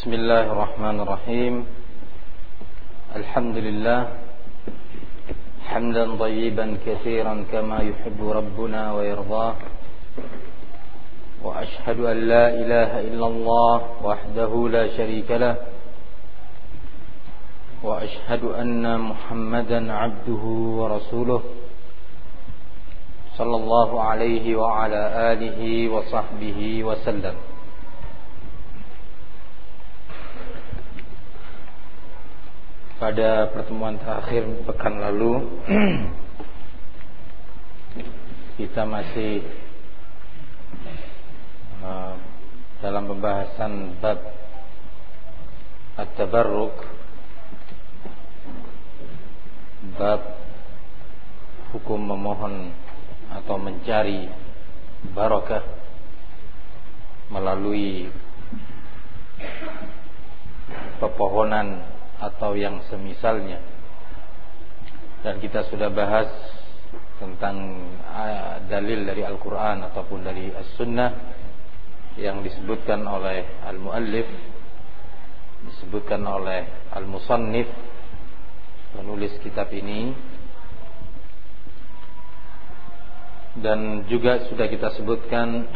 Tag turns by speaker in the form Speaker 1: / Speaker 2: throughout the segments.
Speaker 1: بسم الله الرحمن الرحيم. الحمد لله. حمدا طيبا كثيرا كما يحب ربنا ويرضاه. وأشهد أن لا إله إلا الله وحده لا شريك له. وأشهد أن محمدا عبده ورسوله. صلى الله عليه وعلى آله وصحبه وسلم. Pada pertemuan terakhir pekan lalu kita masih uh, dalam pembahasan bab at-tabarruk bab hukum memohon atau mencari barokah melalui pepohonan atau yang semisalnya. Dan kita sudah bahas tentang uh, dalil dari Al-Quran ataupun dari As-Sunnah yang disebutkan oleh Al-Muallif, disebutkan oleh Al-Musannif, penulis kitab ini, dan juga sudah kita sebutkan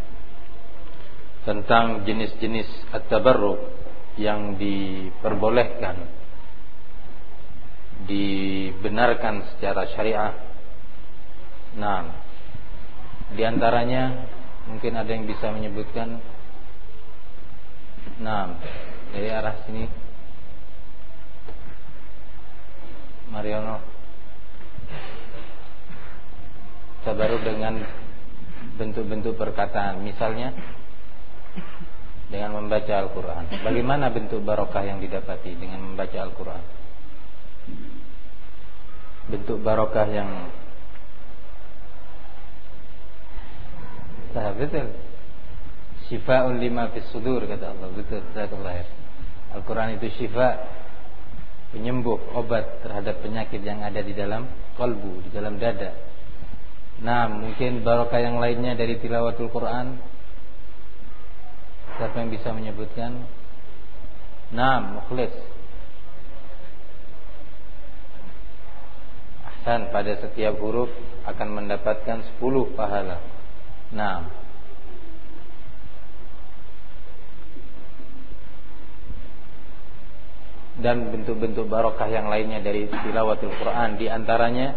Speaker 1: tentang jenis-jenis at-tabarruk yang diperbolehkan dibenarkan secara syariah. Nah, di antaranya mungkin ada yang bisa menyebutkan. Nah, dari arah sini. Mariono baru dengan bentuk-bentuk perkataan. Misalnya dengan membaca Al-Quran. Bagaimana bentuk barokah yang didapati dengan membaca Al-Quran? Bentuk barokah yang Nah, betul. Syifa'un lima fis sudur kata Allah. Betul, jazakallah Al-Quran itu syifa penyembuh obat terhadap penyakit yang ada di dalam kalbu, di dalam dada. Nah, mungkin barokah yang lainnya dari tilawatul Quran Siapa yang bisa menyebutkan? Naam, mukhlis. Ahsan, pada setiap huruf akan mendapatkan 10 pahala. Naam. Dan bentuk-bentuk barokah yang lainnya dari tilawatul Quran di antaranya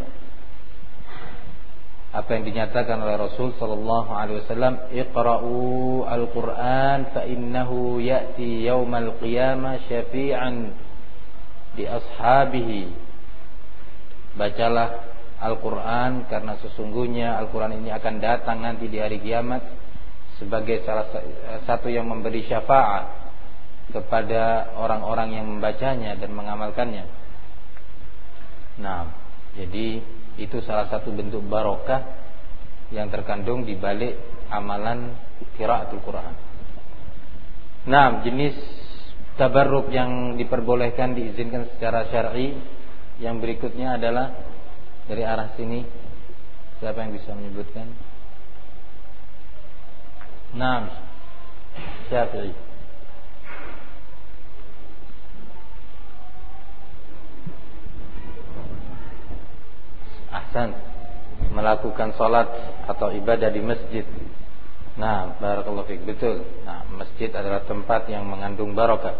Speaker 1: apa yang dinyatakan oleh Rasul sallallahu alaihi wasallam iqra'u al-Qur'an fa innahu ya'ti yaumal qiyamah syafi'an di ashabihi bacalah Al-Qur'an karena sesungguhnya Al-Qur'an ini akan datang nanti di hari kiamat sebagai salah satu yang memberi syafaat kepada orang-orang yang membacanya dan mengamalkannya. Nah, jadi itu salah satu bentuk barokah yang terkandung di balik amalan qiraatul Quran. Nah, jenis tabarruk yang diperbolehkan diizinkan secara syar'i yang berikutnya adalah dari arah sini siapa yang bisa menyebutkan? Naam. Syafi'i. Ahsan melakukan sholat atau ibadah di masjid. Nah, barakallahu fiik betul. Nah, masjid adalah tempat yang mengandung barokah.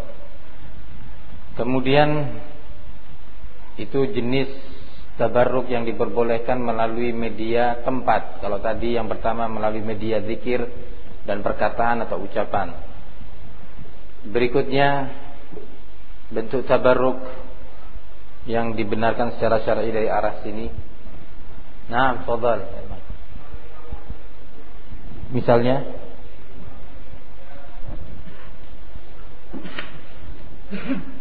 Speaker 1: Kemudian itu jenis tabarruk yang diperbolehkan melalui media tempat. Kalau tadi yang pertama melalui media zikir dan perkataan atau ucapan. Berikutnya bentuk tabarruk yang dibenarkan secara syar'i dari arah sini Nah, fadal. Misalnya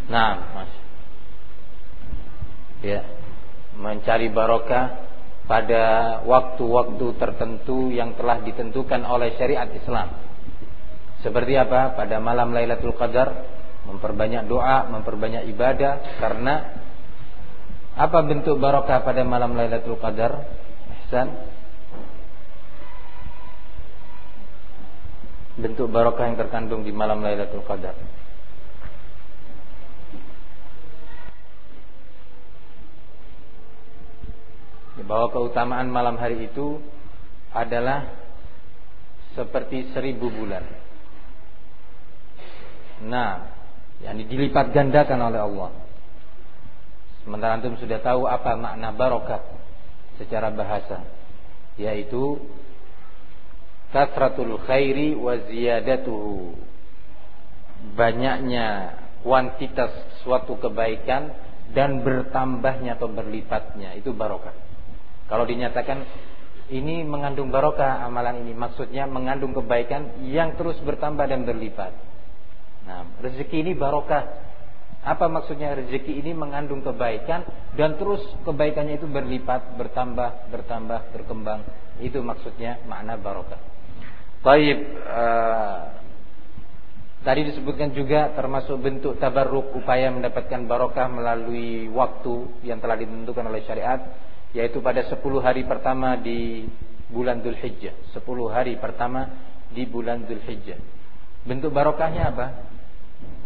Speaker 1: Nah, Mas. Ya. Mencari barokah pada waktu-waktu tertentu yang telah ditentukan oleh syariat Islam. Seperti apa? Pada malam Lailatul Qadar memperbanyak doa, memperbanyak ibadah karena apa bentuk barokah pada malam Lailatul Qadar? Ihsan. Bentuk barokah yang terkandung di malam Lailatul Qadar. Bahwa keutamaan malam hari itu adalah seperti seribu bulan. Nah, yang dilipat gandakan oleh Allah. Sementara antum sudah tahu apa makna barokah secara bahasa, yaitu kasratul khairi wa ziyadatuhu. Banyaknya kuantitas suatu kebaikan dan bertambahnya atau berlipatnya itu barokah. Kalau dinyatakan ini mengandung barokah amalan ini, maksudnya mengandung kebaikan yang terus bertambah dan berlipat. Nah, rezeki ini barokah. Apa maksudnya rezeki ini mengandung kebaikan dan terus kebaikannya itu berlipat, bertambah, bertambah, berkembang. Itu maksudnya makna barokah. Baik, uh, Tadi disebutkan juga termasuk bentuk tabarruk upaya mendapatkan barokah melalui waktu yang telah ditentukan oleh syariat yaitu pada 10 hari pertama di bulan Dhul Hijjah 10 hari pertama di bulan Dhul Hijjah bentuk barokahnya apa?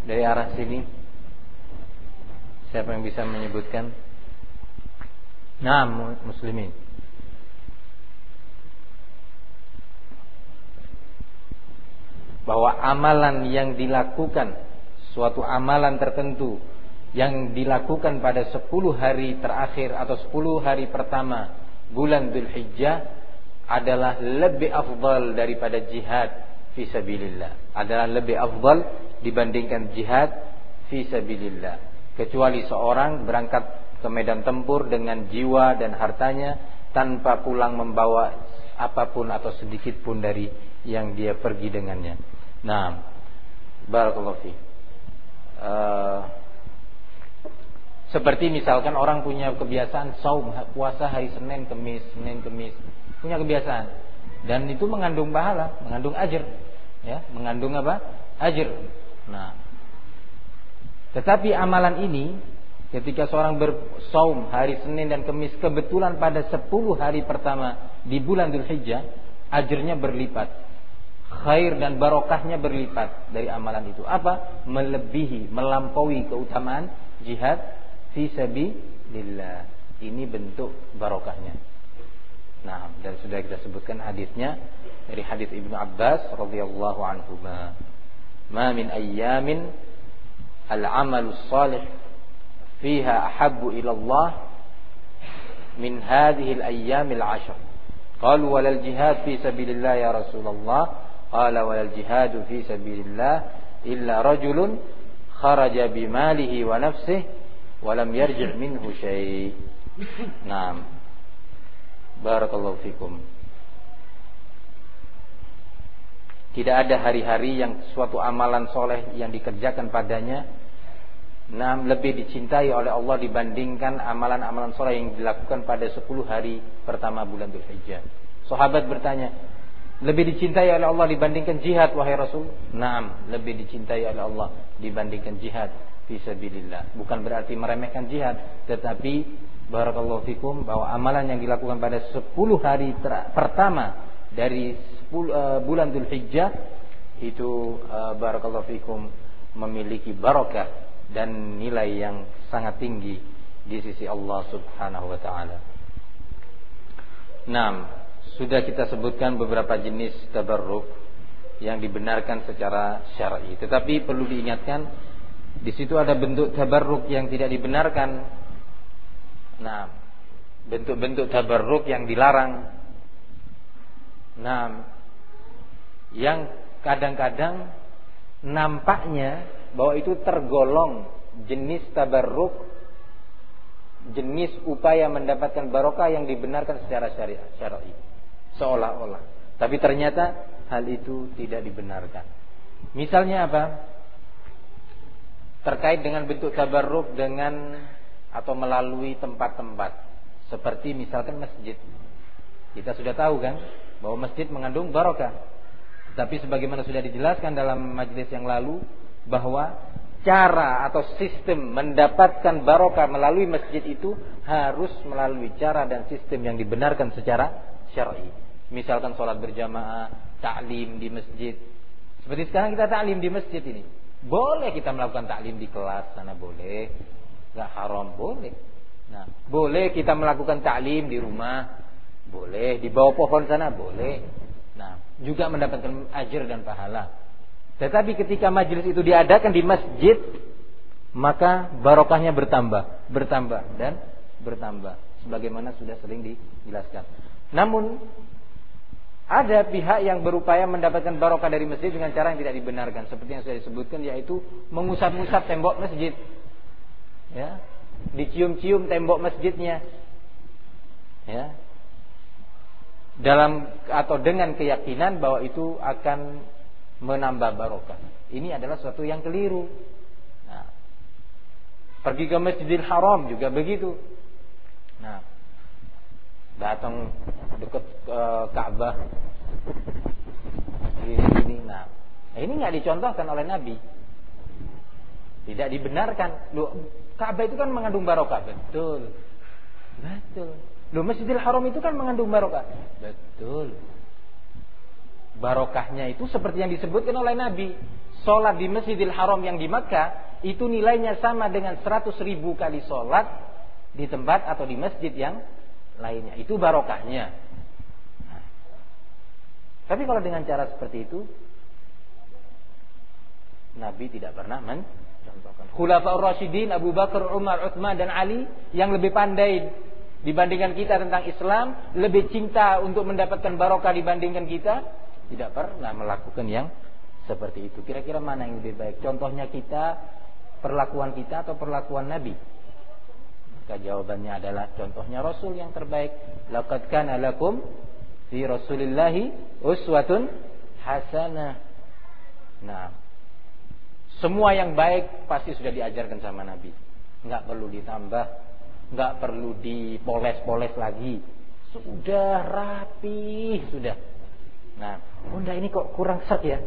Speaker 1: dari arah sini siapa yang bisa menyebutkan? nah muslimin. Bahwa amalan yang dilakukan suatu amalan tertentu yang dilakukan pada 10 hari terakhir atau 10 hari pertama bulan Dhul Hijjah adalah lebih afdal daripada jihad fi sabilillah. Adalah lebih afdal dibandingkan jihad fi sabilillah kecuali seorang berangkat ke medan tempur dengan jiwa dan hartanya tanpa pulang membawa apa pun atau sedikit pun dari yang dia pergi dengannya Nah, barakallahu fi. Uh, seperti misalkan orang punya kebiasaan saum puasa hari Senin, Kemis, Senin, Kemis, punya kebiasaan dan itu mengandung pahala, mengandung ajar, ya, mengandung apa? Ajar. Nah, tetapi amalan ini ketika seorang bersaum hari Senin dan Kemis kebetulan pada 10 hari pertama di bulan Dzulhijjah, ajarnya berlipat khair dan barokahnya berlipat dari amalan itu. Apa? Melebihi, melampaui keutamaan jihad fi sabilillah. Ini bentuk barokahnya. Nah, dan sudah kita sebutkan hadisnya dari hadis Ibnu Abbas radhiyallahu anhu. Ma min ayyamin al-amalu salih fiha ahabbu ila Allah min hadhihi al-ayyam al-ashr. Qalu walal jihad fi sabilillah ya Rasulullah Qala wal jihadu fi sabilillah illa rajulun kharaja bimalihi wa nafsihi wa lam yarji' minhu syai'. Naam. Barakallahu fikum. Tidak ada hari-hari yang suatu amalan soleh yang dikerjakan padanya Nah, lebih dicintai oleh Allah dibandingkan amalan-amalan soleh yang dilakukan pada 10 hari pertama bulan Dhul Hijjah. Sahabat bertanya, lebih dicintai oleh Allah dibandingkan jihad wahai Rasul? Naam, lebih dicintai oleh Allah dibandingkan jihad fisabilillah. Bukan berarti meremehkan jihad, tetapi barakallahu fikum bahwa amalan yang dilakukan pada 10 hari pertama dari 10, eh, bulan Dzulhijjah itu uh, barakallahu fikum memiliki barakah dan nilai yang sangat tinggi di sisi Allah Subhanahu wa taala. Naam, sudah kita sebutkan beberapa jenis tabarruk yang dibenarkan secara syar'i. Tetapi perlu diingatkan di situ ada bentuk tabarruk yang tidak dibenarkan. Nah, bentuk-bentuk tabarruk yang dilarang. Nah, yang kadang-kadang nampaknya bahwa itu tergolong jenis tabarruk jenis upaya mendapatkan barokah yang dibenarkan secara syariat syar'i seolah-olah. Tapi ternyata hal itu tidak dibenarkan. Misalnya apa? Terkait dengan bentuk tabarruk dengan atau melalui tempat-tempat seperti misalkan masjid. Kita sudah tahu kan bahwa masjid mengandung barokah. Tapi sebagaimana sudah dijelaskan dalam majelis yang lalu bahwa cara atau sistem mendapatkan barokah melalui masjid itu harus melalui cara dan sistem yang dibenarkan secara syar'i. Misalkan sholat berjamaah, taklim di masjid. Seperti sekarang kita taklim di masjid ini. Boleh kita melakukan taklim di kelas sana boleh. Gak haram boleh. Nah, boleh kita melakukan taklim di rumah, boleh di bawah pohon sana boleh. Juga mendapatkan ajar dan pahala. Tetapi ketika majelis itu diadakan di masjid, maka barokahnya bertambah, bertambah dan bertambah sebagaimana sudah sering dijelaskan. Namun ada pihak yang berupaya mendapatkan barokah dari masjid dengan cara yang tidak dibenarkan seperti yang sudah disebutkan yaitu mengusap-usap tembok masjid. Ya. Dicium-cium tembok masjidnya. Ya. Dalam atau dengan keyakinan bahwa itu akan menambah barokah. Ini adalah suatu yang keliru. Nah, pergi ke Masjidil Haram juga begitu. Nah, datang dekat ke Ka'bah. Ini ini nah. Ini nggak dicontohkan oleh Nabi. Tidak dibenarkan. Lu Ka'bah itu kan mengandung barokah. Betul. Betul lu Masjidil Haram itu kan mengandung barokah betul barokahnya itu seperti yang disebutkan oleh Nabi Sholat di Masjidil Haram yang di Makkah itu nilainya sama dengan 100 ribu kali sholat di tempat atau di masjid yang lainnya. Itu barokahnya. Tapi kalau dengan cara seperti itu, Nabi tidak pernah mencontohkan. Khulafaur Rasyidin, Abu Bakar, Umar, Uthman dan Ali yang lebih pandai dibandingkan kita tentang Islam, lebih cinta untuk mendapatkan barokah dibandingkan kita, tidak pernah melakukan yang seperti itu. Kira-kira mana yang lebih baik? Contohnya kita, perlakuan kita atau perlakuan Nabi? Maka jawabannya adalah contohnya Rasul yang terbaik. Laqad kana lakum fi Rasulillahi uswatun hasanah. Nah, semua yang baik pasti sudah diajarkan sama Nabi. Enggak perlu ditambah, enggak perlu dipoles-poles lagi. Sudah rapi, sudah. Nah, bunda ini kok kurang set ya?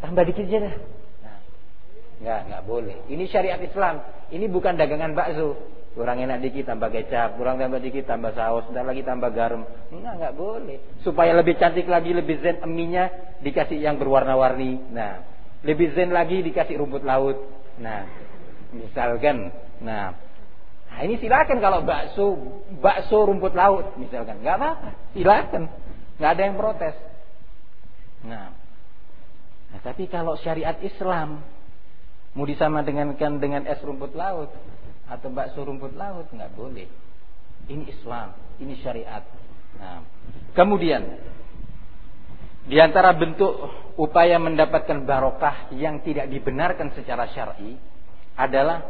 Speaker 1: Tambah dikit aja dah. Nah, enggak, enggak boleh. Ini syariat Islam. Ini bukan dagangan bakso. Kurang enak dikit tambah kecap, kurang tambah dikit tambah saus, dan lagi tambah garam. Enggak, enggak boleh. Supaya lebih cantik lagi, lebih zen eminya dikasih yang berwarna-warni. Nah, lebih zen lagi dikasih rumput laut. Nah, misalkan, nah, nah ini silakan kalau bakso, bakso rumput laut, misalkan, enggak apa-apa, silakan, enggak ada yang protes. Nah, nah tapi kalau syariat Islam mau disama dengan dengan es rumput laut, atau bakso rumput laut nggak boleh. Ini Islam, ini syariat. Nah, kemudian di antara bentuk upaya mendapatkan barokah yang tidak dibenarkan secara syar'i adalah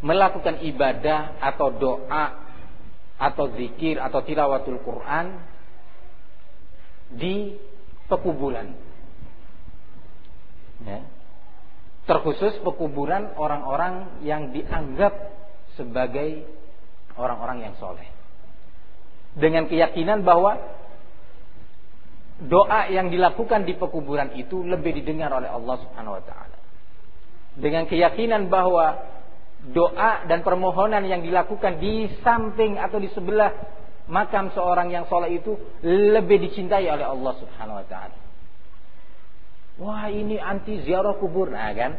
Speaker 1: melakukan ibadah atau doa atau zikir atau tilawatul Quran di pekuburan. Ya terkhusus pekuburan orang-orang yang dianggap sebagai orang-orang yang soleh. Dengan keyakinan bahwa doa yang dilakukan di pekuburan itu lebih didengar oleh Allah Subhanahu wa taala. Dengan keyakinan bahwa doa dan permohonan yang dilakukan di samping atau di sebelah makam seorang yang soleh itu lebih dicintai oleh Allah Subhanahu wa taala. Wah ini anti ziarah kubur. Nah kan.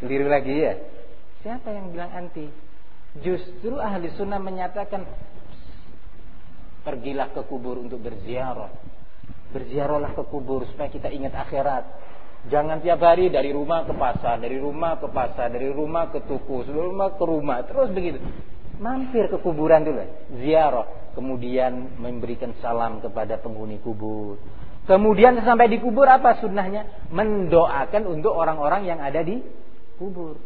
Speaker 1: Keliru lagi ya. Siapa yang bilang anti? Justru ahli sunnah menyatakan pergilah ke kubur untuk berziarah. Berziarahlah ke kubur supaya kita ingat akhirat. Jangan tiap hari dari rumah ke pasar, dari rumah ke pasar, dari rumah ke tuku, dari rumah ke rumah, terus begitu. Mampir ke kuburan dulu, ziarah, kemudian memberikan salam kepada penghuni kubur, Kemudian sampai di kubur apa sunnahnya? Mendoakan untuk orang-orang yang ada di kubur.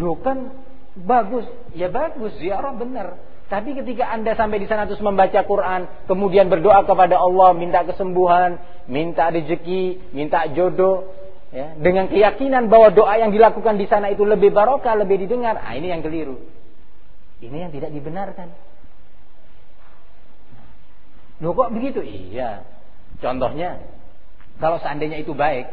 Speaker 1: Loh kan bagus, ya bagus ziarah benar. Tapi ketika anda sampai di sana terus membaca Quran, kemudian berdoa kepada Allah, minta kesembuhan, minta rezeki, minta jodoh, ya, dengan keyakinan bahwa doa yang dilakukan di sana itu lebih barokah, lebih didengar, ah ini yang keliru. Ini yang tidak dibenarkan. Loh kok begitu? Iya. Contohnya, kalau seandainya itu baik,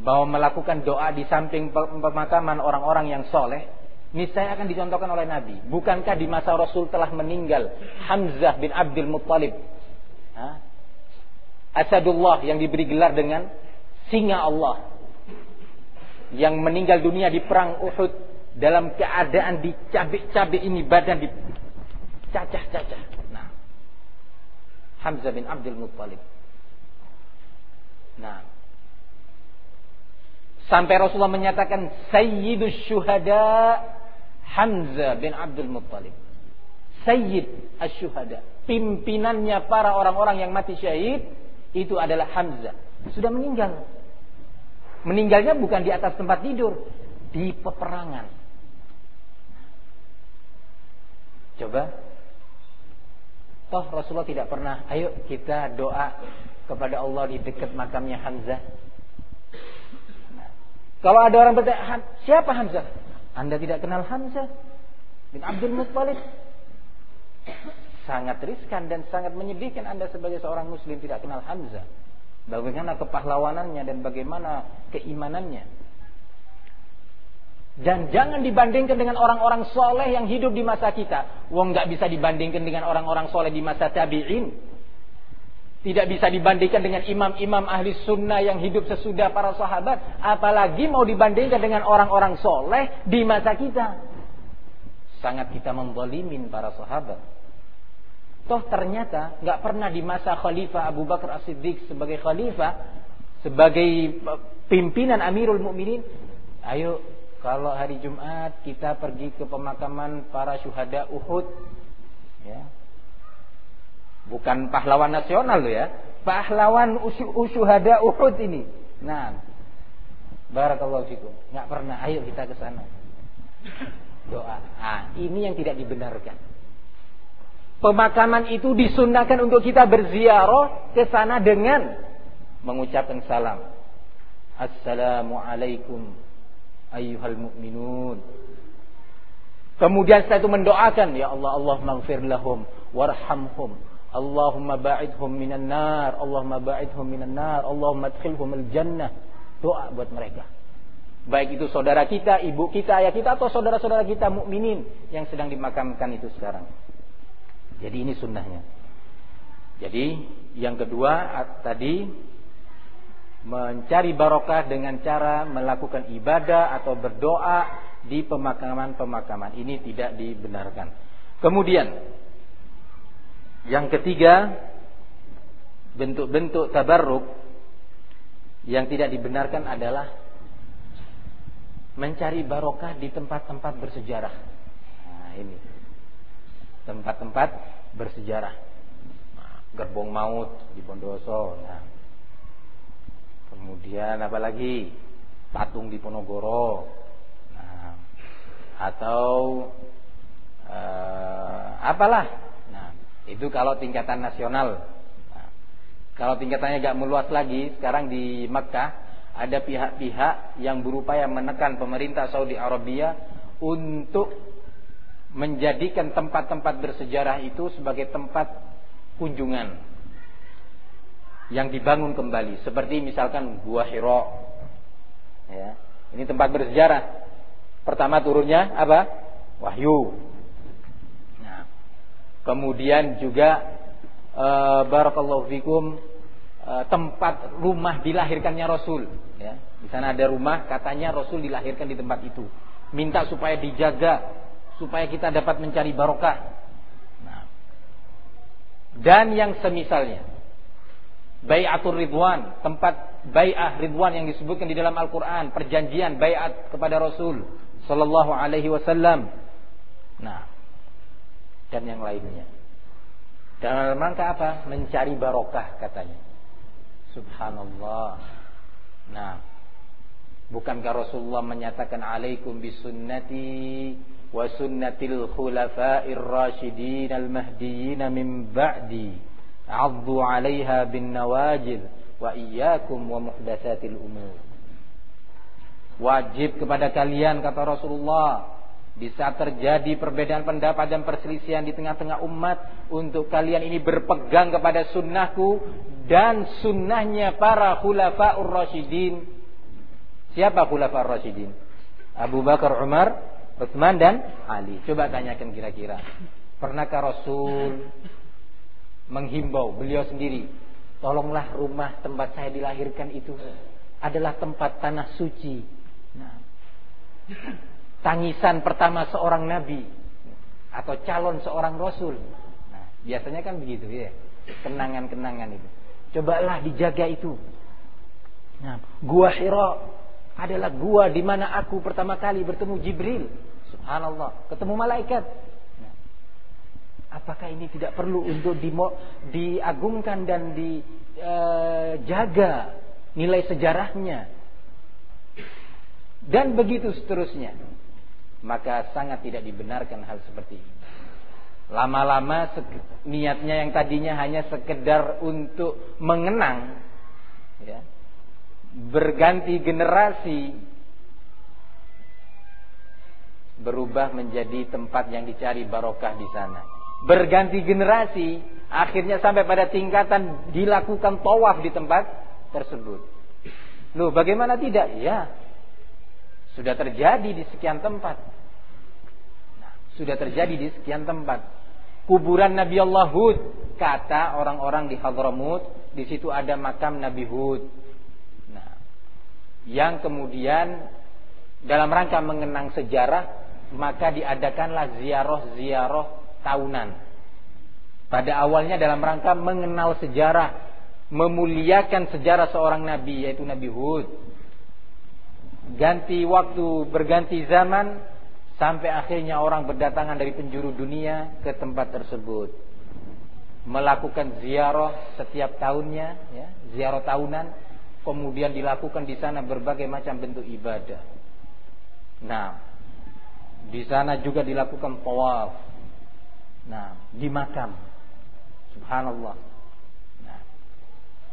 Speaker 1: bahwa melakukan doa di samping pemakaman orang-orang yang soleh, niscaya akan dicontohkan oleh Nabi. Bukankah di masa Rasul telah meninggal Hamzah bin Abdul Muttalib? Asadullah yang diberi gelar dengan singa Allah. Yang meninggal dunia di perang Uhud dalam keadaan dicabik-cabik ini badan dicacah-cacah. Nah, Hamzah bin Abdul Muttalib. Nah, sampai Rasulullah menyatakan Sayyidus Syuhada Hamzah bin Abdul Muttalib. Sayyid Asyuhada. Pimpinannya para orang-orang yang mati syahid itu adalah Hamzah. Sudah meninggal. Meninggalnya bukan di atas tempat tidur, di peperangan. Coba. Toh Rasulullah tidak pernah, ayo kita doa kepada Allah di dekat makamnya Hamzah. Nah, kalau ada orang bertanya, siapa Hamzah? Anda tidak kenal Hamzah bin Abdul Muttalib? Sangat riskan dan sangat menyedihkan Anda sebagai seorang muslim tidak kenal Hamzah. Bagaimana kepahlawanannya dan bagaimana keimanannya. Dan jangan dibandingkan dengan orang-orang soleh yang hidup di masa kita. Wong nggak bisa dibandingkan dengan orang-orang soleh di masa tabi'in. Tidak bisa dibandingkan dengan imam-imam ahli sunnah yang hidup sesudah para sahabat. Apalagi mau dibandingkan dengan orang-orang soleh di masa kita. Sangat kita membolimin para sahabat. Toh ternyata nggak pernah di masa Khalifah Abu Bakar As-Siddiq sebagai Khalifah, sebagai pimpinan Amirul Mukminin, ayo kalau hari Jumat kita pergi ke pemakaman para syuhada Uhud, ya. Bukan pahlawan nasional loh ya, pahlawan syuhada Uhud ini. Nah, barakallahu fikum. Nggak pernah, ayo kita ke sana. Doa. Ah, ini yang tidak dibenarkan pemakaman itu disunahkan untuk kita berziarah ke sana dengan mengucapkan salam. Assalamualaikum ayyuhal mu'minun. Kemudian setelah itu mendoakan, ya Allah, Allah maghfir lahum warhamhum. Allahumma ba'idhum minan nar, Allahumma ba'idhum minan nar, Allahumma adkhilhum al-jannah. Doa buat mereka. Baik itu saudara kita, ibu kita, ayah kita atau saudara-saudara kita mukminin yang sedang dimakamkan itu sekarang. Jadi ini sunnahnya. Jadi yang kedua tadi mencari barokah dengan cara melakukan ibadah atau berdoa di pemakaman-pemakaman ini tidak dibenarkan. Kemudian yang ketiga bentuk-bentuk tabarruk yang tidak dibenarkan adalah mencari barokah di tempat-tempat bersejarah. Nah, ini tempat-tempat bersejarah. Nah, gerbong maut di Bondoso. Nah. Kemudian apa lagi? Patung di Ponorogo. Nah, atau uh, apalah. Itu kalau tingkatan nasional. Nah, kalau tingkatannya agak meluas lagi, sekarang di Mekah ada pihak-pihak yang berupaya menekan pemerintah Saudi Arabia untuk menjadikan tempat-tempat bersejarah itu sebagai tempat kunjungan yang dibangun kembali. Seperti misalkan Gua Hiro. Ya ini tempat bersejarah. Pertama turunnya apa? Wahyu kemudian juga e, barakallahu fikum e, tempat rumah dilahirkannya Rasul ya di sana ada rumah katanya Rasul dilahirkan di tempat itu minta supaya dijaga supaya kita dapat mencari barokah. Nah. Dan yang semisalnya. Bayatul Ridwan, tempat bay'ah Ridwan yang disebutkan di dalam Al-Qur'an, perjanjian bayat kepada Rasul sallallahu alaihi wasallam. Nah, dan yang lainnya. Dalam rangka apa? Mencari barokah katanya. Subhanallah. Nah, bukankah Rasulullah menyatakan alaikum bisunnati wa sunnatil khulafa'ir rasyidin al-mahdiyyin min ba'di 'addu 'alaiha bin nawajil wa iyyakum wa muhdatsatil umur. Wajib kepada kalian kata Rasulullah di saat terjadi perbedaan pendapat dan perselisihan di tengah-tengah umat untuk kalian ini berpegang kepada sunnahku dan sunnahnya para khulafaur rasyidin. Siapa khulafaur rasyidin? Abu Bakar, Umar, Utsman dan Ali. Coba tanyakan kira-kira. Pernahkah Rasul menghimbau beliau sendiri, tolonglah rumah tempat saya dilahirkan itu adalah tempat tanah suci. Nah, tangisan pertama seorang nabi atau calon seorang rasul. Nah, biasanya kan begitu ya. Kenangan-kenangan itu. Cobalah dijaga itu. Nah, gua Hira adalah gua di mana aku pertama kali bertemu Jibril. Subhanallah, ketemu malaikat. Nah, apakah ini tidak perlu untuk di, diagungkan dan dijaga eh, nilai sejarahnya? Dan begitu seterusnya. Maka sangat tidak dibenarkan hal seperti ini. Lama-lama niatnya yang tadinya hanya sekedar untuk mengenang ya, berganti generasi berubah menjadi tempat yang dicari barokah di sana. Berganti generasi, akhirnya sampai pada tingkatan dilakukan tawaf di tempat tersebut. Loh, bagaimana tidak? Ya, sudah terjadi di sekian tempat. Nah, sudah terjadi di sekian tempat kuburan Nabi Allah Hud. Kata orang-orang di Hadramut, di situ ada makam Nabi Hud. Nah, yang kemudian dalam rangka mengenang sejarah, maka diadakanlah ziarah-ziarah tahunan. Pada awalnya dalam rangka mengenal sejarah, memuliakan sejarah seorang nabi yaitu Nabi Hud. Ganti waktu, berganti zaman, Sampai akhirnya orang berdatangan dari penjuru dunia ke tempat tersebut. Melakukan ziarah setiap tahunnya, ya, ziarah tahunan. Kemudian dilakukan di sana berbagai macam bentuk ibadah. Nah, di sana juga dilakukan tawaf. Nah, di makam. Subhanallah. Nah,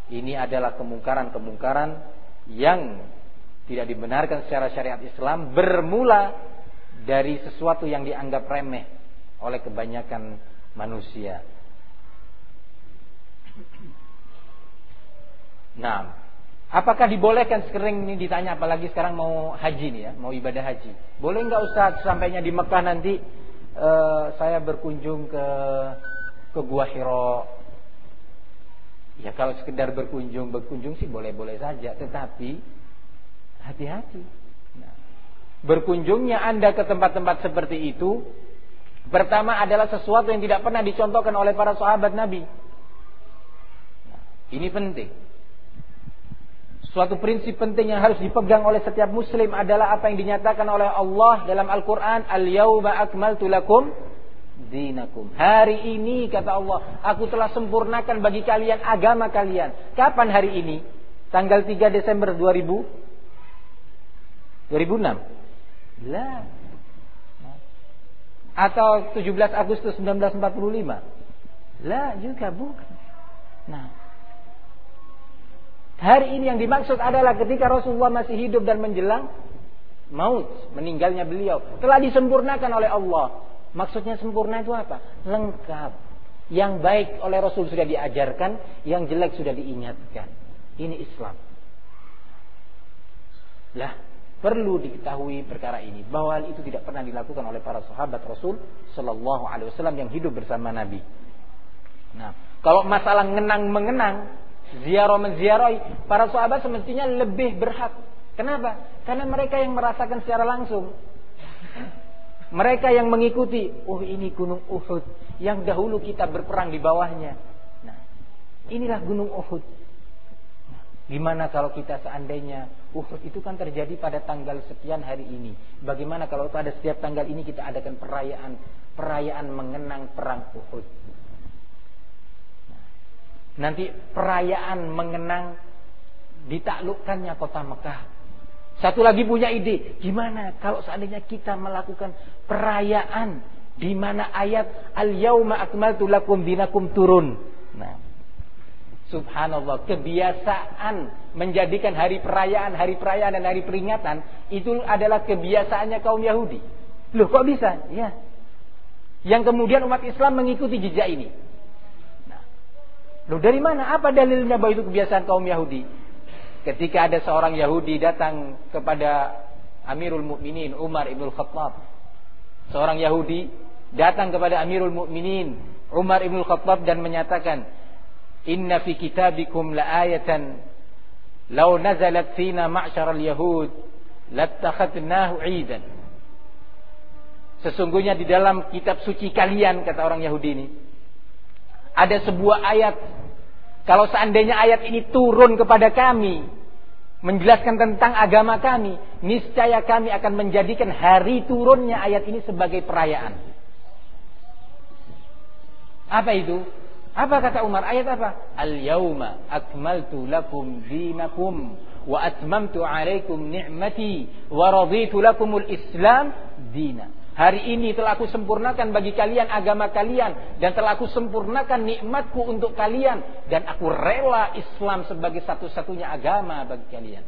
Speaker 1: ini adalah kemungkaran-kemungkaran yang tidak dibenarkan secara syariat Islam bermula dari sesuatu yang dianggap remeh oleh kebanyakan manusia. Nah, apakah dibolehkan sering ini ditanya apalagi sekarang mau haji nih ya, mau ibadah haji. Boleh nggak Ustaz sampainya di Mekah nanti uh, saya berkunjung ke ke Gua Hiro. Ya kalau sekedar berkunjung berkunjung sih boleh-boleh saja, tetapi hati-hati berkunjungnya Anda ke tempat-tempat seperti itu pertama adalah sesuatu yang tidak pernah dicontohkan oleh para sahabat Nabi. ini penting. Suatu prinsip penting yang harus dipegang oleh setiap muslim adalah apa yang dinyatakan oleh Allah dalam Al-Qur'an, "Al-yauma akmaltu lakum dinakum." Hari ini kata Allah, aku telah sempurnakan bagi kalian agama kalian. Kapan hari ini? Tanggal 3 Desember 2000 2006. Lah. Atau 17 Agustus 1945. Lah juga bukan. Nah. Hari ini yang dimaksud adalah ketika Rasulullah masih hidup dan menjelang maut, meninggalnya beliau, telah disempurnakan oleh Allah. Maksudnya sempurna itu apa? Lengkap. Yang baik oleh Rasul sudah diajarkan, yang jelek sudah diingatkan. Ini Islam. Lah, Perlu diketahui perkara ini bahwa hal itu tidak pernah dilakukan oleh para sahabat Rasul Shallallahu Alaihi Wasallam yang hidup bersama Nabi. Nah, kalau masalah mengenang mengenang, ziarah menziarahi, para sahabat semestinya lebih berhak. Kenapa? Karena mereka yang merasakan secara langsung. Mereka yang mengikuti, oh ini gunung Uhud yang dahulu kita berperang di bawahnya. Nah, inilah gunung Uhud. Gimana kalau kita seandainya Uhud itu kan terjadi pada tanggal sekian hari ini. Bagaimana kalau pada setiap tanggal ini kita adakan perayaan perayaan mengenang perang Uhud. Nanti perayaan mengenang ditaklukkannya kota Mekah. Satu lagi punya ide, gimana kalau seandainya kita melakukan perayaan di mana ayat al-yauma akmaltu lakum dinakum turun. Nah, Subhanallah, kebiasaan menjadikan hari perayaan, hari perayaan dan hari peringatan itu adalah kebiasaannya kaum Yahudi. Loh, kok bisa? Ya. Yang kemudian umat Islam mengikuti jejak ini. Nah, loh dari mana? Apa dalilnya bahwa itu kebiasaan kaum Yahudi? Ketika ada seorang Yahudi datang kepada Amirul Mukminin Umar ibn Khattab. Seorang Yahudi datang kepada Amirul Mukminin Umar ibn Khattab dan menyatakan, inna fi kitabikum laayatan law nazalat fina ma'syaral yahud lattakhadnahu 'idan Sesungguhnya di dalam kitab suci kalian kata orang Yahudi ini ada sebuah ayat kalau seandainya ayat ini turun kepada kami menjelaskan tentang agama kami, niscaya kami akan menjadikan hari turunnya ayat ini sebagai perayaan. Apa itu? Apa kata Umar? Ayat apa? Al-yauma akmaltu lakum dinakum wa atmamtu alaikum ni'mati wa raditu lakumul Islam dina. Hari ini telah aku sempurnakan bagi kalian agama kalian dan telah aku sempurnakan nikmatku untuk kalian dan aku rela Islam sebagai satu-satunya agama bagi kalian.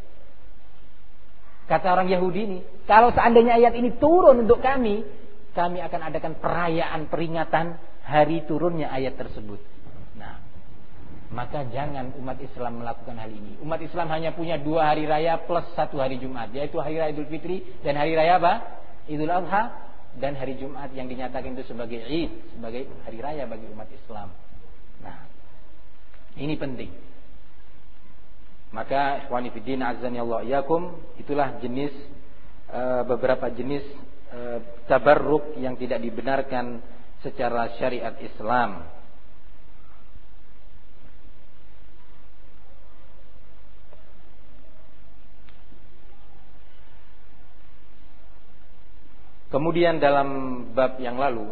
Speaker 1: Kata orang Yahudi ini, kalau seandainya ayat ini turun untuk kami, kami akan adakan perayaan peringatan hari turunnya ayat tersebut. Maka jangan umat Islam melakukan hal ini. Umat Islam hanya punya dua hari raya plus satu hari Jumat, yaitu hari raya Idul Fitri dan hari raya apa? Idul Adha dan hari Jumat yang dinyatakan itu sebagai Id, sebagai hari raya bagi umat Islam. Nah, ini penting. Maka ikhwani fiddin azan Allah yakum itulah jenis e, beberapa jenis e, tabarruk yang tidak dibenarkan secara syariat Islam. Kemudian dalam bab yang lalu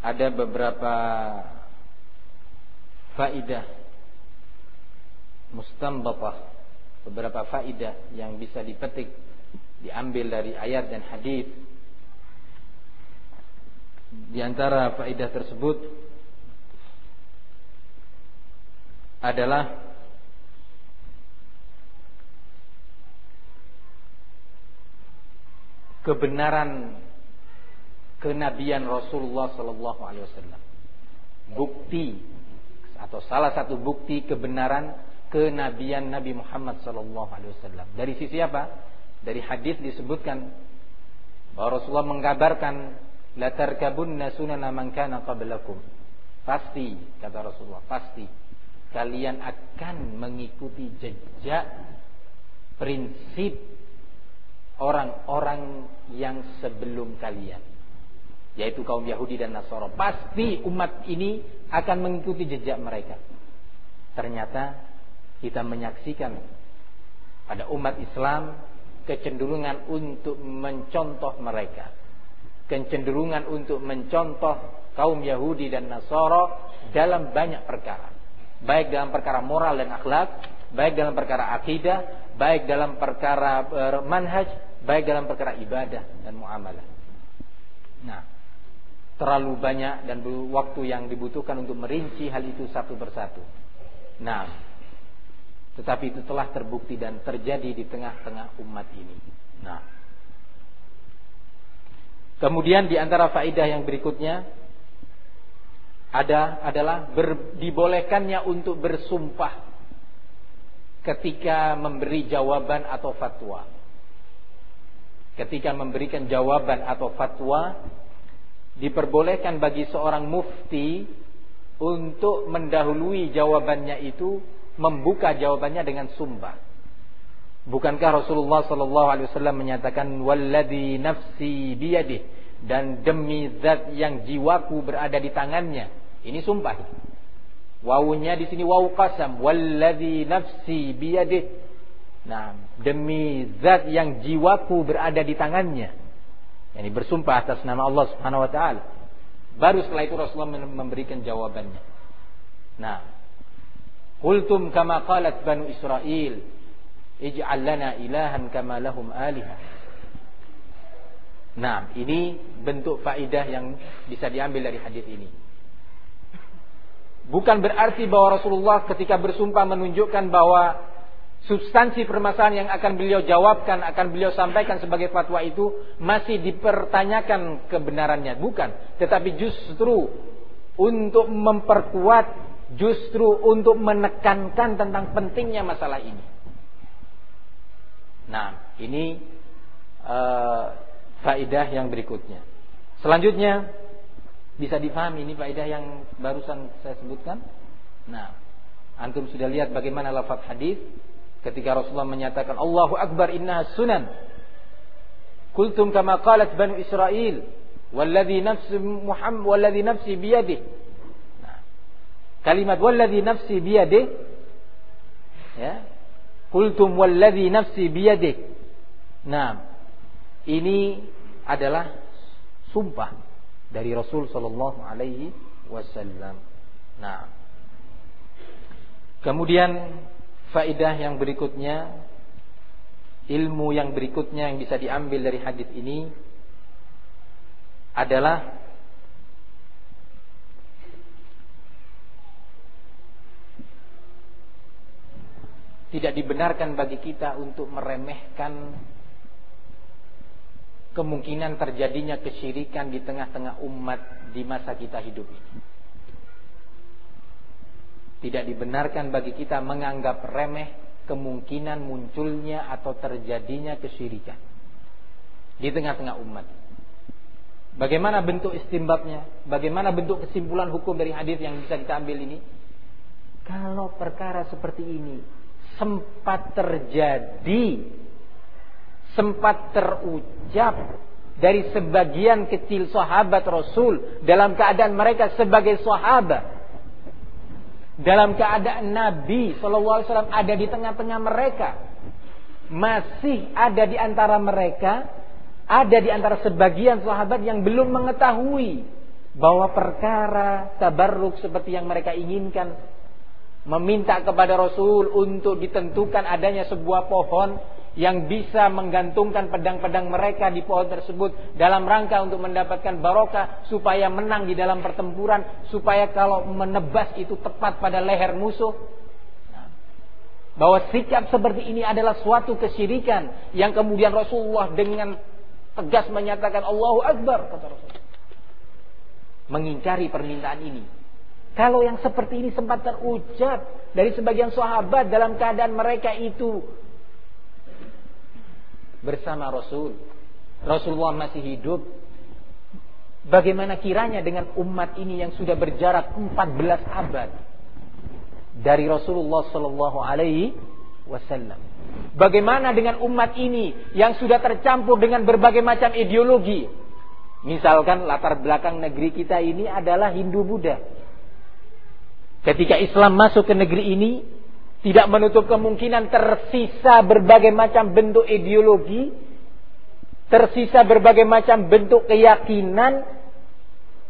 Speaker 1: ada beberapa faidah mustambatah, beberapa faidah yang bisa dipetik diambil dari ayat dan hadis. Di antara faidah tersebut adalah kebenaran kenabian Rasulullah Sallallahu Alaihi Wasallam. Bukti atau salah satu bukti kebenaran kenabian Nabi Muhammad Sallallahu Alaihi Wasallam. Dari sisi apa? Dari hadis disebutkan bahwa Rasulullah mengabarkan la tarkabunna sunana man kana qablakum. Pasti kata Rasulullah, pasti kalian akan mengikuti jejak prinsip orang-orang yang sebelum kalian yaitu kaum Yahudi dan Nasara. Pasti umat ini akan mengikuti jejak mereka. Ternyata kita menyaksikan pada umat Islam kecenderungan untuk mencontoh mereka kecenderungan untuk mencontoh kaum Yahudi dan Nasara dalam banyak perkara baik dalam perkara moral dan akhlak baik dalam perkara akidah baik dalam perkara uh, manhaj, baik dalam perkara ibadah dan muamalah. Nah, terlalu banyak dan waktu yang dibutuhkan untuk merinci hal itu satu persatu. Nah, tetapi itu telah terbukti dan terjadi di tengah-tengah umat ini. Nah, kemudian di antara faedah yang berikutnya ada adalah ber, dibolehkannya untuk bersumpah ketika memberi jawaban atau fatwa. Ketika memberikan jawaban atau fatwa, diperbolehkan bagi seorang mufti untuk mendahului jawabannya itu membuka jawabannya dengan sumpah. Bukankah Rasulullah sallallahu alaihi wasallam menyatakan walladzi nafsi biyadih dan demi zat yang jiwaku berada di tangannya. Ini sumpah. Wawunya di sini wawu qasam. Walladhi nafsi biyadih. Nah, demi zat yang jiwaku berada di tangannya. Ini bersumpah atas nama Allah Subhanahu wa taala. Baru setelah itu Rasulullah memberikan jawabannya. Nah, Qultum kama qalat Banu Israel, ij'al lana ilahan kama lahum alihah. Nah, ini bentuk faidah yang bisa diambil dari hadis ini. Bukan berarti bahwa Rasulullah ketika bersumpah menunjukkan bahwa substansi permasalahan yang akan beliau jawabkan, akan beliau sampaikan sebagai fatwa itu masih dipertanyakan kebenarannya. Bukan. Tetapi justru untuk memperkuat, justru untuk menekankan tentang pentingnya masalah ini. Nah, ini uh, faidah yang berikutnya. Selanjutnya, bisa difahami ini faedah yang barusan saya sebutkan. Nah, antum sudah lihat bagaimana lafaz hadis ketika Rasulullah menyatakan Allahu Akbar inna sunan. Kultum kama qalat Banu Israel, walladhi nafsi Muhammad walladhi nafsi biyadih. Nah, kalimat walladhi nafsi biyadih ya. Kultum walladhi nafsi biyadih. Nah, ini adalah sumpah dari Rasul sallallahu alaihi wasallam. Nah, kemudian faidah yang berikutnya ilmu yang berikutnya yang bisa diambil dari hadis ini adalah tidak dibenarkan bagi kita untuk meremehkan kemungkinan terjadinya kesyirikan di tengah-tengah umat di masa kita hidup ini. Tidak dibenarkan bagi kita menganggap remeh kemungkinan munculnya atau terjadinya kesyirikan di tengah-tengah umat. Bagaimana bentuk istimbabnya? Bagaimana bentuk kesimpulan hukum dari hadis yang bisa kita ambil ini? Kalau perkara seperti ini sempat terjadi, sempat terucap dari sebagian kecil sahabat Rasul dalam keadaan mereka sebagai sahabat dalam keadaan Nabi SAW ada di tengah-tengah mereka. Masih ada di antara mereka, ada di antara sebagian sahabat yang belum mengetahui bahwa perkara tabarruk seperti yang mereka inginkan meminta kepada Rasul untuk ditentukan adanya sebuah pohon yang bisa menggantungkan pedang-pedang mereka di pohon tersebut dalam rangka untuk mendapatkan barokah supaya menang di dalam pertempuran supaya kalau menebas itu tepat pada leher musuh. Bahwa sikap seperti ini adalah suatu kesyirikan yang kemudian Rasulullah dengan tegas menyatakan Allahu Akbar kata Rasul mengingkari permintaan ini. Kalau yang seperti ini sempat terucap dari sebagian sahabat dalam keadaan mereka itu bersama Rasul. Rasulullah masih hidup. Bagaimana kiranya dengan umat ini yang sudah berjarak 14 abad dari Rasulullah Sallallahu Alaihi Wasallam? Bagaimana dengan umat ini yang sudah tercampur dengan berbagai macam ideologi? Misalkan latar belakang negeri kita ini adalah Hindu Buddha. Ketika Islam masuk ke negeri ini, tidak menutup kemungkinan tersisa berbagai macam bentuk ideologi, tersisa berbagai macam bentuk keyakinan,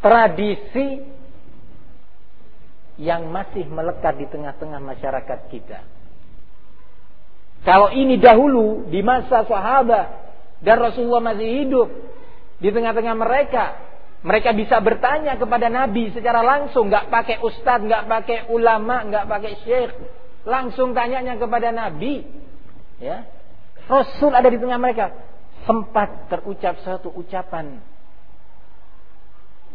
Speaker 1: tradisi yang masih melekat di tengah-tengah masyarakat kita. Kalau ini dahulu di masa sahabat dan Rasulullah masih hidup di tengah-tengah mereka, mereka bisa bertanya kepada Nabi secara langsung, nggak pakai ustadz, nggak pakai ulama, nggak pakai syekh, Langsung tanyanya kepada Nabi. Ya. Rasul ada di tengah mereka. Sempat terucap satu ucapan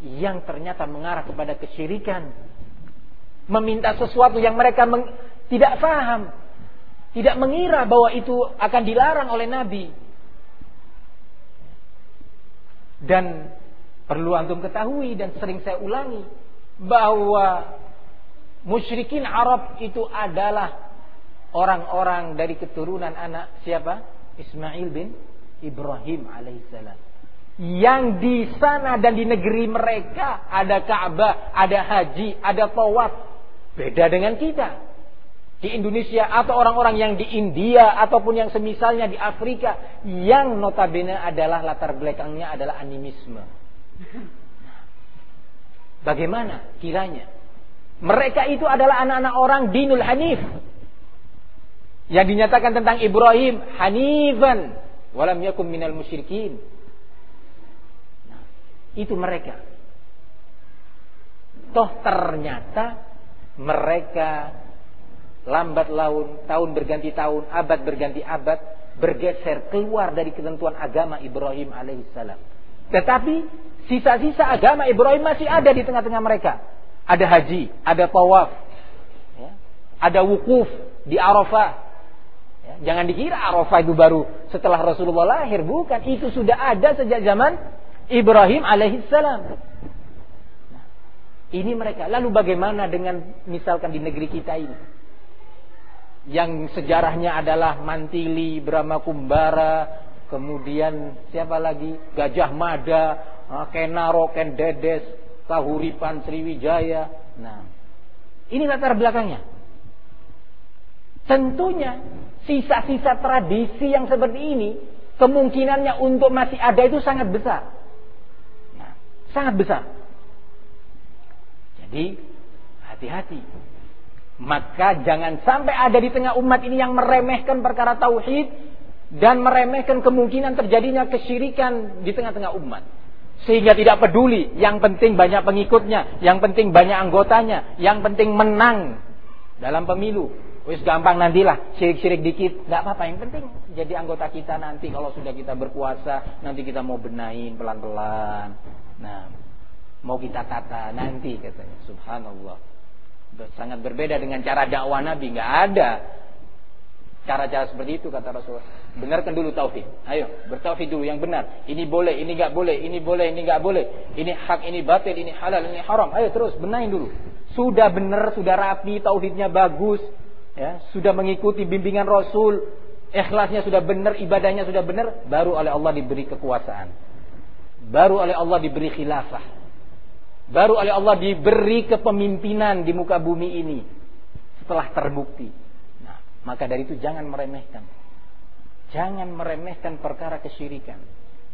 Speaker 1: yang ternyata mengarah kepada kesyirikan. Meminta sesuatu yang mereka tidak paham. Tidak mengira bahwa itu akan dilarang oleh Nabi. Dan perlu antum ketahui dan sering saya ulangi bahwa musyrikin Arab itu adalah orang-orang dari keturunan anak siapa? Ismail bin Ibrahim alaihissalam. Yang di sana dan di negeri mereka ada Ka'bah, ada haji, ada tawaf. Beda dengan kita. Di Indonesia atau orang-orang yang di India ataupun yang semisalnya di Afrika yang notabene adalah latar belakangnya adalah animisme. Bagaimana kiranya mereka itu adalah anak-anak orang dinul hanif. Yang dinyatakan tentang Ibrahim hanifan walam yakum minal musyrikin. Nah, itu mereka. Toh ternyata mereka lambat laun, tahun berganti tahun, abad berganti abad, bergeser keluar dari ketentuan agama Ibrahim alaihissalam. Tetapi sisa-sisa agama Ibrahim masih ada di tengah-tengah mereka ada haji, ada tawaf, ya, ada wukuf di Arafah. Ya, jangan dikira Arafah itu baru setelah Rasulullah lahir, bukan. Itu sudah ada sejak zaman Ibrahim alaihissalam. Nah, ini mereka. Lalu bagaimana dengan misalkan di negeri kita ini? Yang sejarahnya adalah Mantili, Brahma Kumbara, kemudian siapa lagi? Gajah Mada, ah, Kenaro, Ken Dedes, Kahuripan, Sriwijaya. Nah, ini latar belakangnya. Tentunya sisa-sisa tradisi yang seperti ini kemungkinannya untuk masih ada itu sangat besar. Nah, sangat besar. Jadi hati-hati. Maka jangan sampai ada di tengah umat ini yang meremehkan perkara tauhid dan meremehkan kemungkinan terjadinya kesyirikan di tengah-tengah umat. Sehingga tidak peduli, yang penting banyak pengikutnya, yang penting banyak anggotanya, yang penting menang dalam pemilu. Wis gampang nantilah, syirik-syirik dikit, nggak apa-apa. Yang penting jadi anggota kita nanti kalau sudah kita berkuasa, nanti kita mau benahin pelan-pelan. Nah, mau kita tata nanti katanya. Subhanallah. Sangat berbeda dengan cara dakwah Nabi, nggak ada cara-cara seperti itu kata Rasulullah. Benarkan dulu tauhid. Ayo, bertauhid dulu yang benar. Ini boleh, ini nggak boleh, ini boleh, ini nggak boleh. Ini hak, ini batil, ini halal, ini haram. Ayo terus benahin dulu. Sudah benar, sudah rapi, tauhidnya bagus, ya, sudah mengikuti bimbingan Rasul, ikhlasnya sudah benar, ibadahnya sudah benar, baru oleh Allah diberi kekuasaan. Baru oleh Allah diberi khilafah. Baru oleh Allah diberi kepemimpinan di muka bumi ini setelah terbukti. Maka dari itu jangan meremehkan. Jangan meremehkan perkara kesyirikan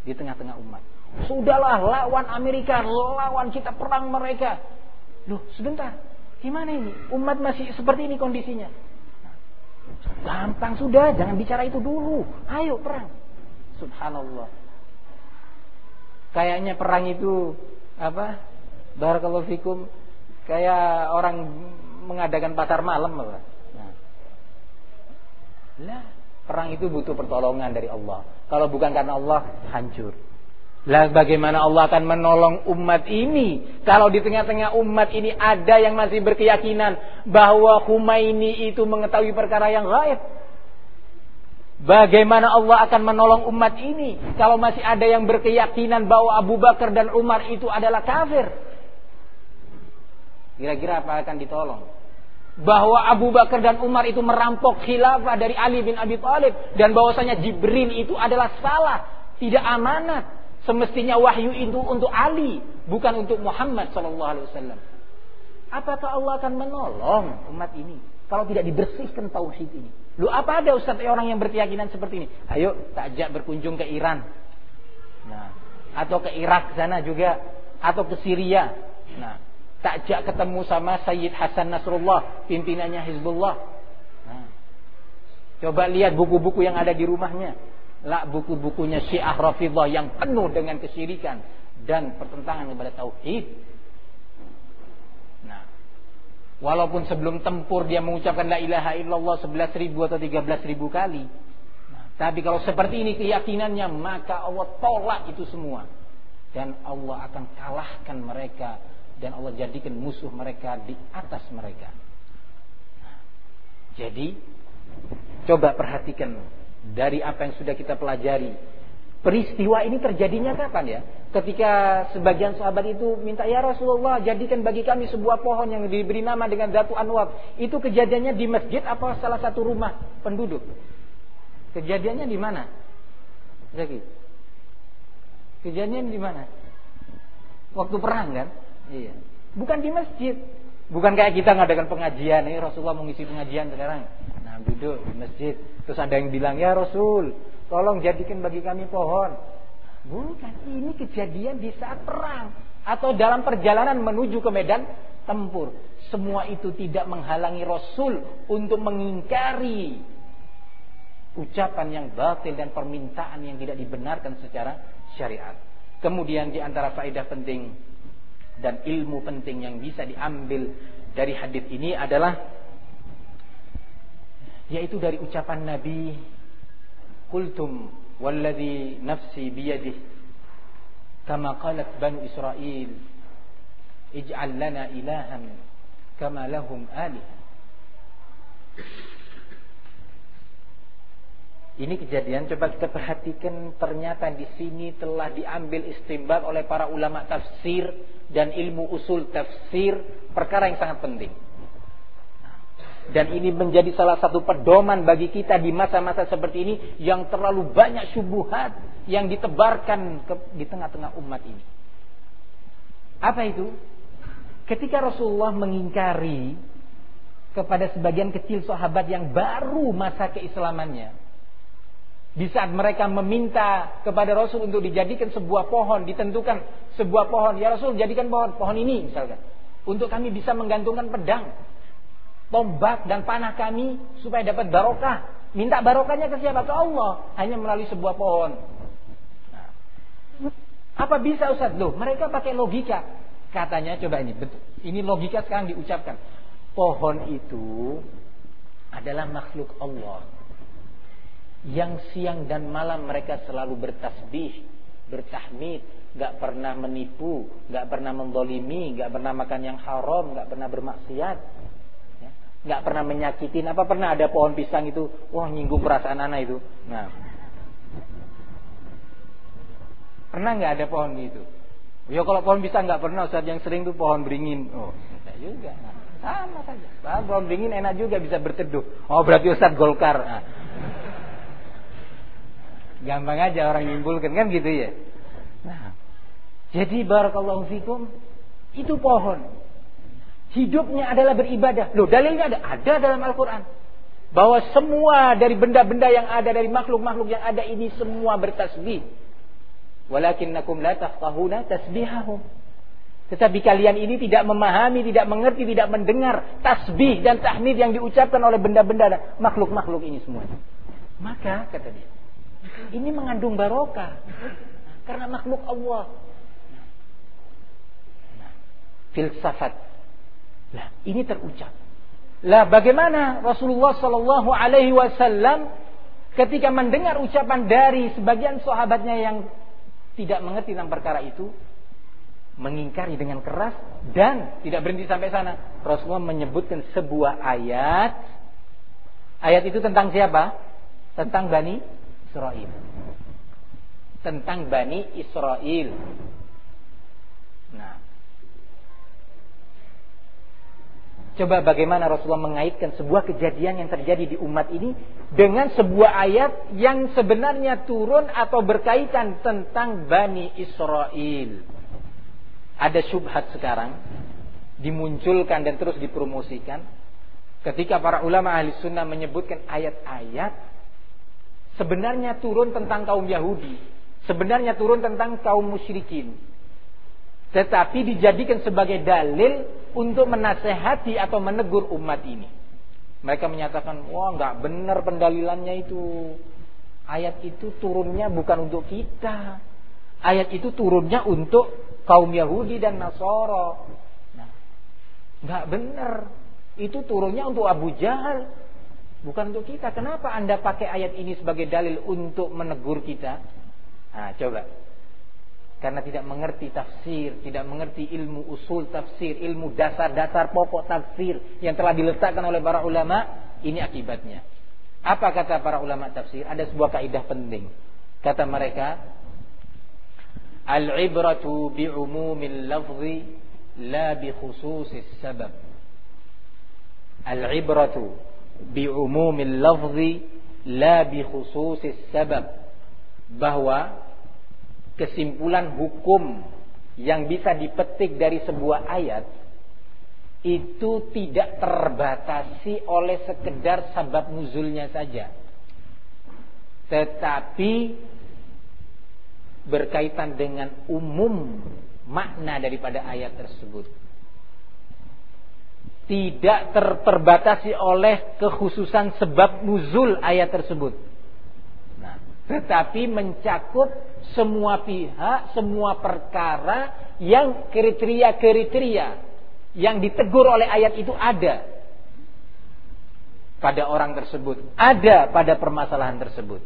Speaker 1: di tengah-tengah umat. Sudahlah lawan Amerika, lawan kita perang mereka. Loh, sebentar. Gimana ini? Umat masih seperti ini kondisinya. Gampang sudah, jangan bicara itu dulu. Ayo perang. Subhanallah. Kayaknya perang itu apa? Barakallahu fikum kayak orang mengadakan pasar malam apa? Lah, perang itu butuh pertolongan dari Allah. Kalau bukan karena Allah, hancur. Lah bagaimana Allah akan menolong umat ini kalau di tengah-tengah umat ini ada yang masih berkeyakinan bahwa Humaini itu mengetahui perkara yang gaib? Bagaimana Allah akan menolong umat ini kalau masih ada yang berkeyakinan bahwa Abu Bakar dan Umar itu adalah kafir? Kira-kira apa akan ditolong? Bahwa Abu Bakar dan Umar itu merampok khilafah dari Ali bin Abi Thalib dan bahwasanya Jibril itu adalah salah, tidak amanat. Semestinya wahyu itu untuk Ali, bukan untuk Muhammad sallallahu alaihi wasallam. Apakah Allah akan menolong umat ini kalau tidak dibersihkan tauhid ini? Lu apa ada ustaz orang yang berkeyakinan seperti ini? Ayo takjak berkunjung ke Iran. Nah, atau ke Irak sana juga atau ke Syria. Nah, takjak ketemu sama Sayyid Hasan Nasrullah, pimpinannya Hizbullah. Nah, coba lihat buku-buku yang ada di rumahnya. Lah buku-bukunya Syiah Rafidhah yang penuh dengan kesyirikan dan pertentangan kepada tauhid. Nah, walaupun sebelum tempur dia mengucapkan la ilaha illallah 11 ribu atau 13 ribu kali. Nah, tapi kalau seperti ini keyakinannya maka Allah tolak itu semua dan Allah akan kalahkan mereka dan Allah jadikan musuh mereka di atas mereka. Jadi, coba perhatikan dari apa yang sudah kita pelajari. Peristiwa ini terjadinya kapan ya? Ketika sebagian sahabat itu minta, Ya Rasulullah, jadikan bagi kami sebuah pohon yang diberi nama dengan Datu Anwar. Itu kejadiannya di masjid apa salah satu rumah penduduk? Kejadiannya di mana? Zaki. Kejadiannya di mana? Waktu perang kan? Iya. Bukan di masjid. Bukan kayak kita ngadakan pengajian. Ini Rasulullah mengisi pengajian sekarang. Nah duduk di masjid. Terus ada yang bilang, ya Rasul, tolong jadikan bagi kami pohon. Bukan, ini kejadian di saat perang. Atau dalam perjalanan menuju ke medan tempur. Semua itu tidak menghalangi Rasul untuk mengingkari ucapan yang batil dan permintaan yang tidak dibenarkan secara syariat. Kemudian di antara faedah penting dan ilmu penting yang bisa diambil dari hadis ini adalah yaitu dari ucapan Nabi qultum walladhi nafsi biyadih kama qalat banu Israel ij'al lana ilahan kama lahum alih Ini kejadian coba kita perhatikan ternyata di sini telah diambil istimbat oleh para ulama tafsir dan ilmu usul tafsir perkara yang sangat penting. Dan ini menjadi salah satu pedoman bagi kita di masa-masa seperti ini yang terlalu banyak syubuhat yang ditebarkan ke, di tengah-tengah umat ini. Apa itu? Ketika Rasulullah mengingkari kepada sebagian kecil sahabat yang baru masa keislamannya. Di saat mereka meminta kepada Rasul untuk dijadikan sebuah pohon, ditentukan sebuah pohon. Ya Rasul, jadikan pohon, pohon ini misalkan. Untuk kami bisa menggantungkan pedang tombak dan panah kami supaya dapat barokah. Minta barokahnya ke siapa? Ke Allah. Hanya melalui sebuah pohon. Nah. Apa bisa Ustaz? Loh, mereka pakai logika. Katanya coba ini, betul. Ini logika sekarang diucapkan. Pohon itu adalah makhluk Allah. Yang siang dan malam mereka selalu bertasbih, bertahmid, gak pernah menipu, gak pernah mendolimi, gak pernah makan yang haram, gak pernah bermaksiat. Nggak pernah menyakitin. Apa pernah ada pohon pisang itu? Wah nyinggung perasaan anak itu. Nah. Pernah nggak ada pohon itu? Ya kalau pohon pisang nggak pernah Ustaz yang sering tuh pohon beringin. Oh tidak juga. Nah, sama saja. Pohon beringin enak juga bisa berteduh. Oh berarti Ustaz Golkar. Nah. Gampang aja orang nyimpulkan kan gitu ya nah jadi barakallahu fikum itu pohon hidupnya adalah beribadah. Loh, dalilnya ada, ada dalam Al-Quran. Bahwa semua dari benda-benda yang ada, dari makhluk-makhluk yang ada ini semua bertasbih. Walakinnakum la tafqahuna tasbihahum. Tetapi kalian ini tidak memahami, tidak mengerti, tidak mendengar tasbih dan tahmid yang diucapkan oleh benda-benda makhluk-makhluk ini semua. Maka kata dia, ini mengandung barokah karena makhluk Allah. Nah, filsafat Nah, ini terucap. Lah bagaimana Rasulullah Shallallahu Alaihi Wasallam ketika mendengar ucapan dari sebagian sahabatnya yang tidak mengerti tentang perkara itu, mengingkari dengan keras dan tidak berhenti sampai sana. Rasulullah menyebutkan sebuah ayat. Ayat itu tentang siapa? Tentang Bani Israel. Tentang Bani Israel. Nah, Coba bagaimana Rasulullah mengaitkan sebuah kejadian yang terjadi di umat ini dengan sebuah ayat yang sebenarnya turun atau berkaitan tentang Bani Israel. Ada syubhat sekarang dimunculkan dan terus dipromosikan ketika para ulama ahli sunnah menyebutkan ayat-ayat sebenarnya turun tentang kaum Yahudi, sebenarnya turun tentang kaum musyrikin. Tetapi dijadikan sebagai dalil untuk menasehati atau menegur umat ini. Mereka menyatakan, wah nggak benar pendalilannya itu. Ayat itu turunnya bukan untuk kita. Ayat itu turunnya untuk kaum Yahudi dan Nasoro. Nah, nggak benar. Itu turunnya untuk Abu Jahal, bukan untuk kita. Kenapa anda pakai ayat ini sebagai dalil untuk menegur kita? Nah, coba karena tidak mengerti tafsir, tidak mengerti ilmu usul tafsir, ilmu dasar-dasar pokok tafsir yang telah diletakkan oleh para ulama, ini akibatnya. Apa kata para ulama tafsir? Ada sebuah kaidah penting. Kata mereka, al-ibratu bi'umumil lafzi la bi khususis sabab. Al-ibratu bi'umumil lafzi la bi sabab. Bahwa kesimpulan hukum yang bisa dipetik dari sebuah ayat itu tidak terbatasi oleh sekedar sabab nuzulnya saja tetapi berkaitan dengan umum makna daripada ayat tersebut tidak terbatasi oleh kekhususan sebab nuzul ayat tersebut tetapi mencakup semua pihak, semua perkara yang kriteria-kriteria yang ditegur oleh ayat itu ada pada orang tersebut, ada pada permasalahan tersebut.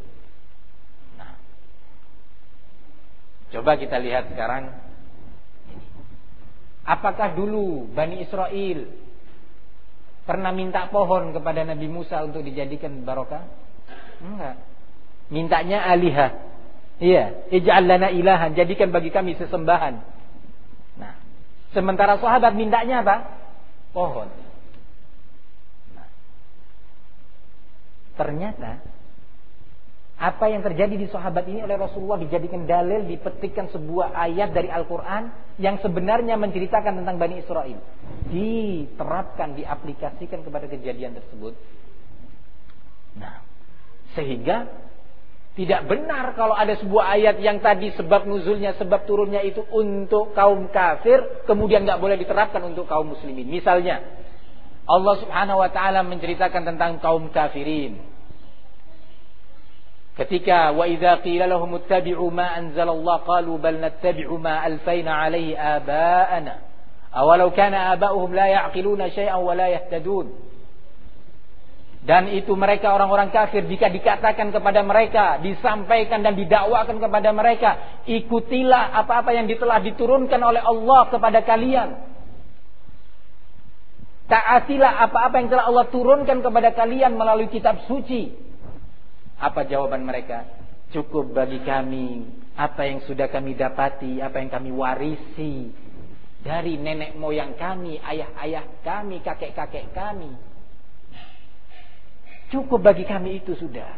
Speaker 1: Nah, coba kita lihat sekarang Apakah dulu Bani Israel pernah minta pohon kepada Nabi Musa untuk dijadikan barokah? Enggak. Mintanya alihah. Iya, ij'al lana ilahan, jadikan bagi kami sesembahan. Nah, sementara sahabat mintanya apa? Pohon. Nah,
Speaker 2: Ternyata apa yang terjadi di sahabat ini oleh Rasulullah dijadikan dalil, dipetikkan sebuah ayat dari Al-Quran yang sebenarnya menceritakan tentang Bani Israel. Diterapkan, diaplikasikan kepada kejadian tersebut. Nah, sehingga tidak benar kalau ada sebuah ayat yang tadi sebab nuzulnya, sebab turunnya itu untuk kaum kafir, kemudian nggak boleh diterapkan untuk kaum muslimin. Misalnya, Allah Subhanahu wa taala menceritakan tentang kaum kafirin. Ketika wa idza qila lahum ittabi'u ma anzalallah qalu bal nattabi'u ma alfayna alaihi aba'ana. Awalau kana aba'uhum la ya'qiluna syai'an wa la yahtadun. Dan itu mereka orang-orang kafir jika dikatakan kepada mereka disampaikan dan didakwakan kepada mereka ikutilah apa-apa yang telah diturunkan oleh Allah kepada kalian. Taatilah apa-apa yang telah Allah turunkan kepada kalian melalui kitab suci apa jawaban mereka? Cukup bagi kami apa yang sudah kami dapati, apa yang kami warisi dari nenek moyang kami, ayah-ayah kami, kakek-kakek kami. Cukup bagi kami itu sudah.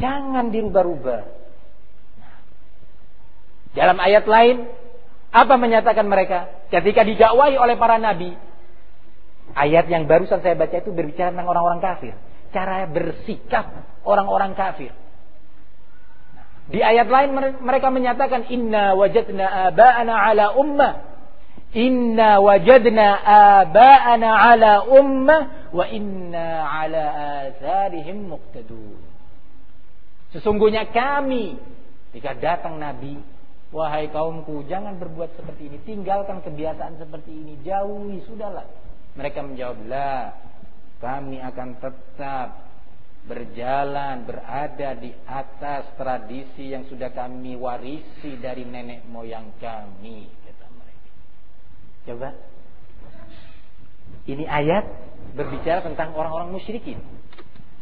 Speaker 2: Jangan dirubah-rubah. Dalam ayat lain, apa menyatakan mereka? Ketika didakwai oleh para nabi, ayat yang barusan saya baca itu berbicara tentang orang-orang kafir cara bersikap orang-orang kafir. Di ayat lain mereka menyatakan inna wajadna aba'ana ala ummah. Inna wajadna aba'ana ala ummah wa inna ala atharihim muqtadun. Sesungguhnya kami jika datang nabi, wahai kaumku jangan berbuat seperti ini, tinggalkan kebiasaan seperti ini, jauhi sudahlah. Mereka menjawab, "La, kami akan tetap berjalan berada di atas tradisi yang sudah kami warisi dari nenek moyang kami kata mereka. Coba ini ayat berbicara tentang orang-orang musyrikin.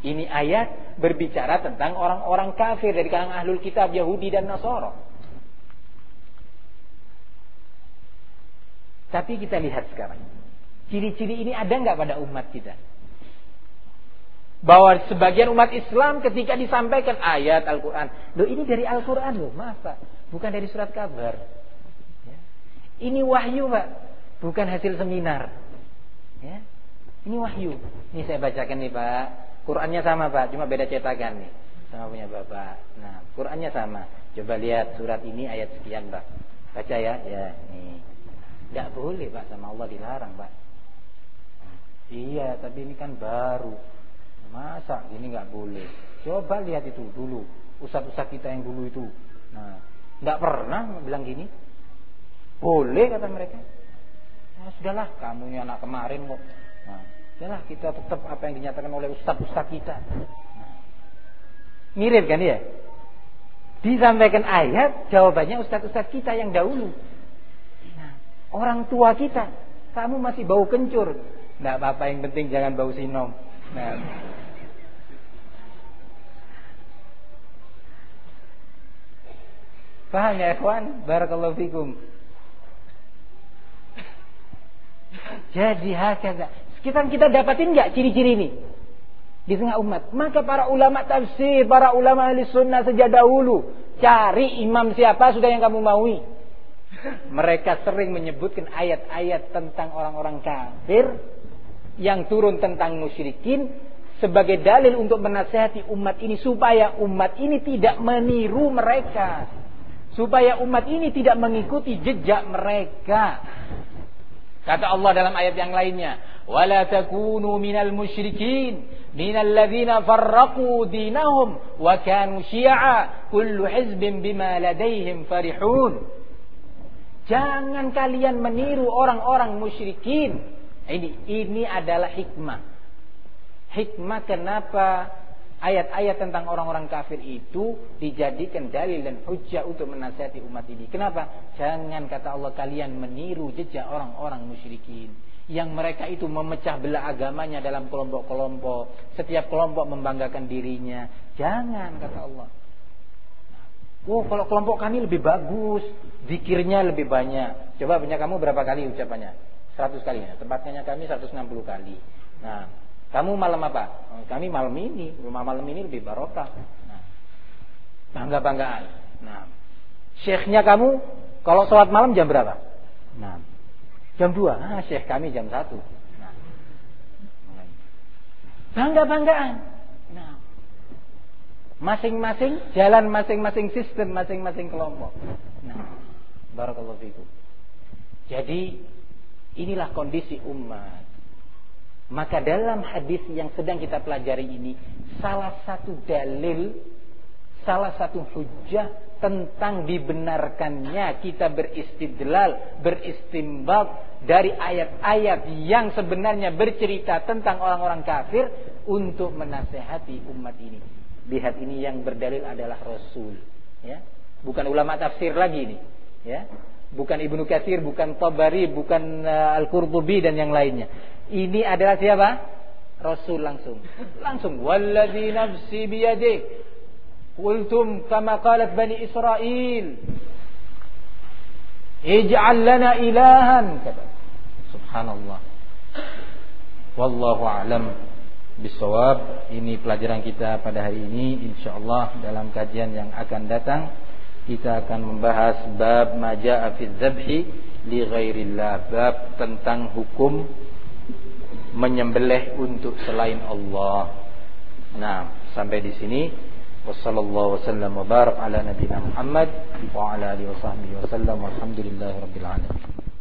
Speaker 2: Ini ayat berbicara tentang orang-orang kafir dari kalangan ahlul kitab Yahudi dan Nasara. Tapi kita lihat sekarang. Ciri-ciri ini ada nggak pada umat kita? Bahwa sebagian umat Islam ketika disampaikan ayat Al-Quran, loh ini dari Al-Quran loh, maaf Pak, bukan dari surat kabar. Ya. Ini wahyu Pak, bukan hasil seminar. Ya. Ini wahyu. Ini saya bacakan nih Pak. Qurannya sama Pak, cuma beda cetakan nih. Sama punya Bapak. Nah, Qurannya sama. Coba lihat surat ini ayat sekian Pak. Baca ya, ya nih. Tidak boleh Pak, sama Allah dilarang Pak. Iya, tapi ini kan baru Masa ini nggak boleh? Coba lihat itu dulu, ustadz-ustadz kita yang dulu itu. Nah, nggak pernah bilang gini. Boleh kata mereka. Nah, sudahlah, kamu ini anak kemarin kok. Nah, sudahlah kita tetap apa yang dinyatakan oleh ustadz-ustadz kita. Nah, mirip kan ya? Disampaikan ayat, jawabannya ustadz-ustadz kita yang dahulu. Nah, orang tua kita, kamu masih bau kencur. Tidak apa-apa, yang penting jangan bau sinom. Nah, Paham ya ikhwan? Barakallahu fikum. Jadi hakada. Sekitar kita dapatin nggak ciri-ciri ini? Di tengah umat. Maka para ulama tafsir, para ulama ahli sunnah sejak dahulu. Cari imam siapa sudah yang kamu maui. Mereka sering menyebutkan ayat-ayat tentang orang-orang kafir. Yang turun tentang musyrikin. Sebagai dalil untuk menasehati umat ini. Supaya umat ini tidak meniru mereka supaya umat ini tidak mengikuti jejak mereka. Kata Allah dalam ayat yang lainnya, "Wala takunu minal musyrikin, minal ladzina farraqu dinahum wa kanu syi'a, kullu hizbin bima ladaihim farihun." Jangan kalian meniru orang-orang musyrikin. Ini ini adalah hikmah. Hikmah kenapa ayat-ayat tentang orang-orang kafir itu dijadikan dalil dan hujah untuk menasihati umat ini. Kenapa? Jangan kata Allah kalian meniru jejak orang-orang musyrikin yang mereka itu memecah belah agamanya dalam kelompok-kelompok. Setiap kelompok membanggakan dirinya. Jangan kata Allah. Oh, kalau kelompok kami lebih bagus, zikirnya lebih banyak. Coba punya kamu berapa kali ucapannya? 100 kali ya. Tempatnya kami 160 kali. Nah, Kamu malam apa? Kami malam ini. Rumah malam ini lebih barokah. Nah, bangga-banggaan. Nah, syekhnya kamu kalau sholat malam jam berapa? Nah, jam 2. Ah, syekh kami jam 1. Nah, bangga-banggaan. Nah, masing-masing jalan masing-masing sistem, masing-masing kelompok. Nah, barakallahu fikum. Jadi inilah kondisi umat. Maka dalam hadis yang sedang kita pelajari ini salah satu dalil, salah satu hujah tentang dibenarkannya kita beristidlal, beristimbat dari ayat-ayat yang sebenarnya bercerita tentang orang-orang kafir untuk menasehati umat ini. Lihat ini yang berdalil adalah Rasul, ya. Bukan ulama tafsir lagi ini, ya bukan Ibnu Katsir, bukan Tabari, bukan uh, Al-Qurtubi dan yang lainnya. Ini adalah siapa? Rasul langsung. Langsung walladzi nafsi biyadik. Qultum kama qalat Bani Israel. Ij'al lana ilahan kata. Subhanallah. Wallahu a'lam bisawab. Ini pelajaran kita pada hari ini insyaallah dalam kajian yang akan datang kita akan membahas bab maja'a fi dzabhi li ghairillah bab tentang hukum menyembelih untuk selain Allah. Nah, sampai di sini wassallallahu wasallam wa ala nabiyina Muhammad wa ala alihi wasallam alamin.